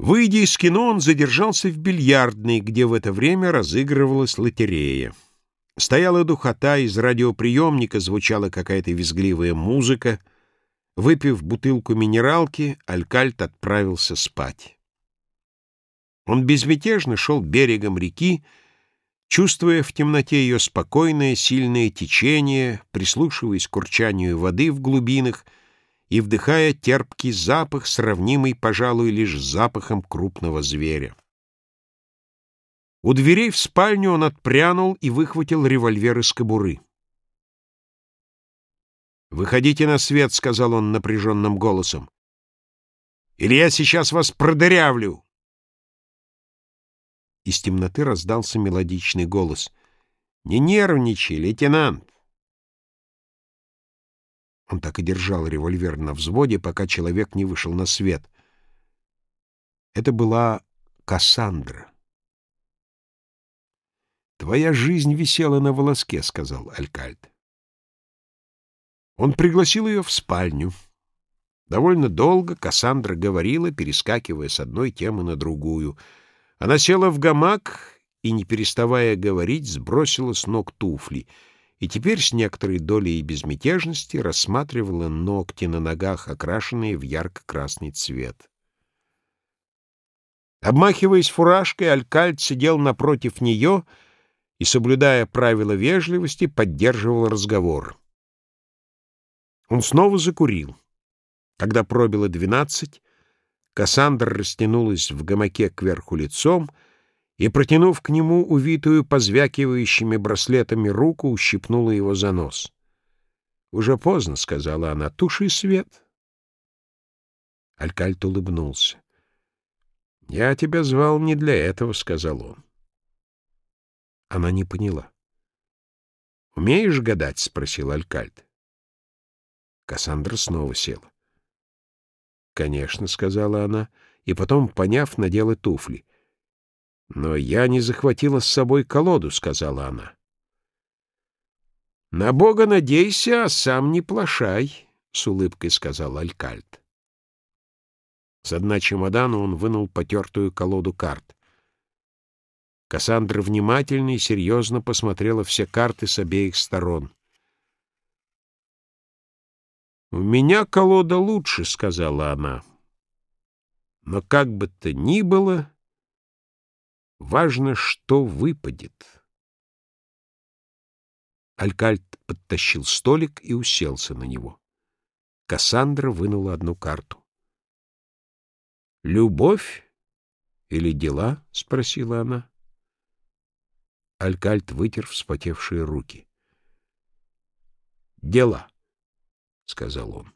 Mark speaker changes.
Speaker 1: Выйдя из кино, он задержался в бильярдной, где в это время разыгрывалась лотерея. Стояла духота, из радиоприемника звучала какая-то визгливая музыка. Выпив бутылку минералки, Алькальт отправился спать. Он безмятежно шел берегом реки, чувствуя в темноте ее спокойное, сильное течение, прислушиваясь к урчанию воды в глубинах — и вдыхая терпкий запах, сравнимый, пожалуй, лишь с запахом крупного зверя. У дверей в спальню он отпрянул и выхватил револьвер из кобуры. «Выходите на свет», — сказал он напряженным голосом. «Или я сейчас вас продырявлю!» Из темноты раздался мелодичный голос. «Не нервничай, лейтенант! Он так и держал револьвер на взводе, пока человек не вышел на свет. Это была Кассандра. «Твоя жизнь висела на волоске», — сказал Алькальд. Он пригласил ее в спальню. Довольно долго Кассандра говорила, перескакивая с одной темы на другую. Она села в гамак и, не переставая говорить, сбросила с ног туфли — и теперь с некоторой долей безмятежности рассматривала ногти на ногах, окрашенные в ярко-красный цвет. Обмахиваясь фуражкой, Алькальд сидел напротив нее и, соблюдая правила вежливости, поддерживал разговор. Он снова закурил. Когда пробило двенадцать, Кассандра растянулась в гамаке кверху лицом — и, протянув к нему увитую позвякивающими браслетами руку, ущипнула его за нос. «Уже поздно», — сказала она, — «туши свет». Алькальт улыбнулся. «Я тебя звал не для этого», — сказал он. Она не поняла. «Умеешь гадать?» — спросил Алькальт. Кассандра снова села. «Конечно», — сказала она, и потом, поняв, надела туфли. «Но я не захватила с собой колоду», — сказала она. «На Бога надейся, а сам не плашай», — с улыбкой сказал Алькальд. С дна чемодана он вынул потертую колоду карт. Кассандра внимательно и серьезно посмотрела все карты с обеих сторон. «У меня колода лучше», — сказала она. «Но как бы то ни было...» Важно, что выпадет. Алькальт подтащил столик и уселся на него. Кассандра вынула одну карту. «Любовь или дела?» — спросила она. Алькальт вытер вспотевшие руки. «Дела», — сказал он.